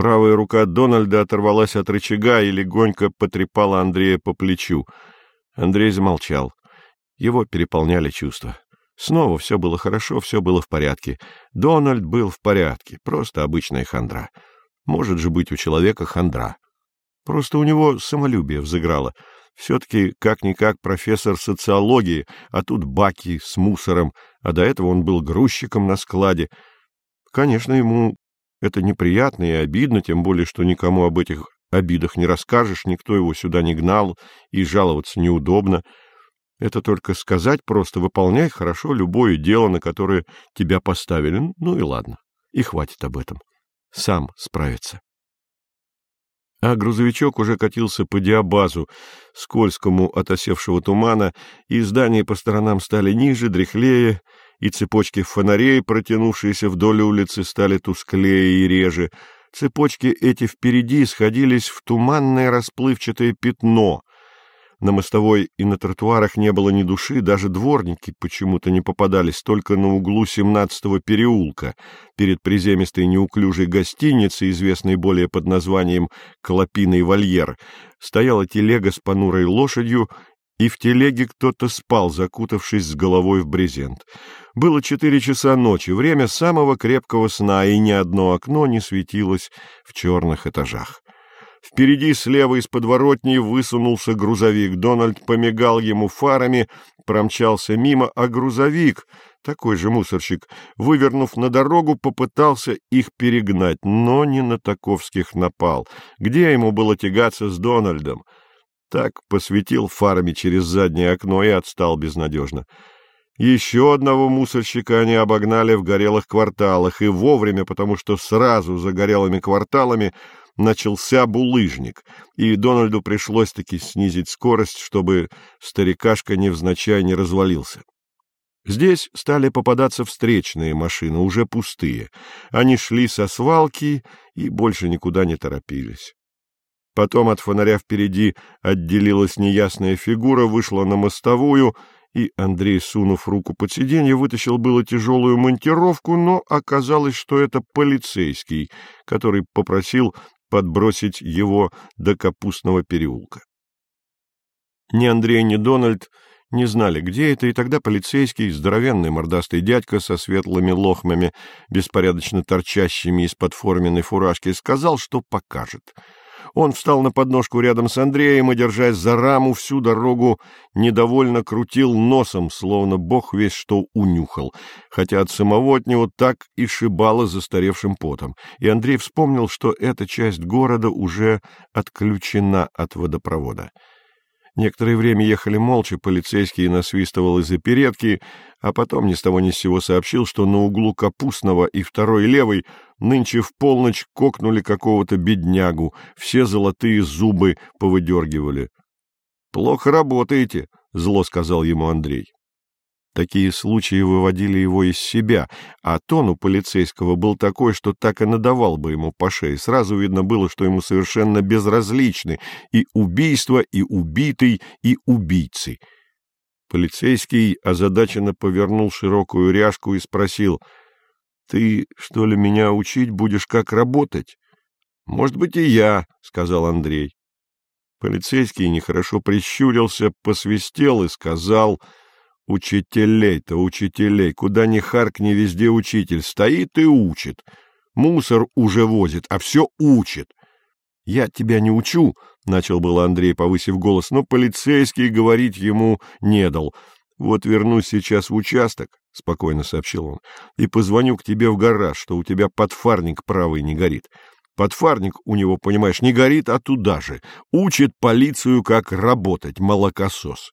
Правая рука Дональда оторвалась от рычага и легонько потрепала Андрея по плечу. Андрей замолчал. Его переполняли чувства. Снова все было хорошо, все было в порядке. Дональд был в порядке, просто обычная хандра. Может же быть у человека хандра. Просто у него самолюбие взыграло. Все-таки, как-никак, профессор социологии, а тут баки с мусором, а до этого он был грузчиком на складе. Конечно, ему это неприятно и обидно, тем более, что никому об этих обидах не расскажешь, никто его сюда не гнал, и жаловаться неудобно. Это только сказать просто, выполняй хорошо любое дело, на которое тебя поставили. Ну и ладно, и хватит об этом. Сам справится. А грузовичок уже катился по диабазу, скользкому от осевшего тумана, и здания по сторонам стали ниже, дряхлее, и цепочки фонарей, протянувшиеся вдоль улицы, стали тусклее и реже. Цепочки эти впереди сходились в туманное расплывчатое пятно. На мостовой и на тротуарах не было ни души, даже дворники почему-то не попадались, только на углу семнадцатого переулка, перед приземистой неуклюжей гостиницей, известной более под названием «Клопиный вольер», стояла телега с понурой лошадью и в телеге кто-то спал, закутавшись с головой в брезент. Было четыре часа ночи, время самого крепкого сна, и ни одно окно не светилось в черных этажах. Впереди слева из подворотни высунулся грузовик. Дональд помигал ему фарами, промчался мимо, а грузовик, такой же мусорщик, вывернув на дорогу, попытался их перегнать, но не на таковских напал. Где ему было тягаться с Дональдом? — так посветил фарами через заднее окно и отстал безнадежно. Еще одного мусорщика они обогнали в горелых кварталах, и вовремя, потому что сразу за горелыми кварталами начался булыжник, и Дональду пришлось-таки снизить скорость, чтобы старикашка невзначай не развалился. Здесь стали попадаться встречные машины, уже пустые. Они шли со свалки и больше никуда не торопились. Потом от фонаря впереди отделилась неясная фигура, вышла на мостовую, и Андрей, сунув руку под сиденье, вытащил было тяжелую монтировку, но оказалось, что это полицейский, который попросил подбросить его до Капустного переулка. Ни Андрей, ни Дональд не знали, где это, и тогда полицейский, здоровенный мордастый дядька со светлыми лохмами, беспорядочно торчащими из-под форменной фуражки, сказал, что покажет — он встал на подножку рядом с Андреем и, держась за раму, всю дорогу недовольно крутил носом, словно бог весь что унюхал, хотя от самого от него так и шибало застаревшим потом. И Андрей вспомнил, что эта часть города уже отключена от водопровода. Некоторое время ехали молча, полицейский насвистывал из-за передки, а потом ни с того ни с сего сообщил, что на углу Капустного и второй левой нынче в полночь кокнули какого-то беднягу, все золотые зубы повыдергивали. — Плохо работаете, — зло сказал ему Андрей. Такие случаи выводили его из себя, а тон у полицейского был такой, что так и надавал бы ему по шее. Сразу видно было, что ему совершенно безразличны и убийство, и убитый, и убийцы. Полицейский озадаченно повернул широкую ряжку и спросил, «Ты, что ли, меня учить будешь, как работать?» «Может быть, и я», — сказал Андрей. Полицейский нехорошо прищурился, посвистел и сказал... Учителей-то, учителей, куда ни харкни, везде учитель, стоит и учит. Мусор уже возит, а все учит. — Я тебя не учу, — начал был Андрей, повысив голос, но полицейский говорить ему не дал. — Вот вернусь сейчас в участок, — спокойно сообщил он, — и позвоню к тебе в гараж, что у тебя подфарник правый не горит. Подфарник у него, понимаешь, не горит, а туда же. Учит полицию, как работать, молокосос.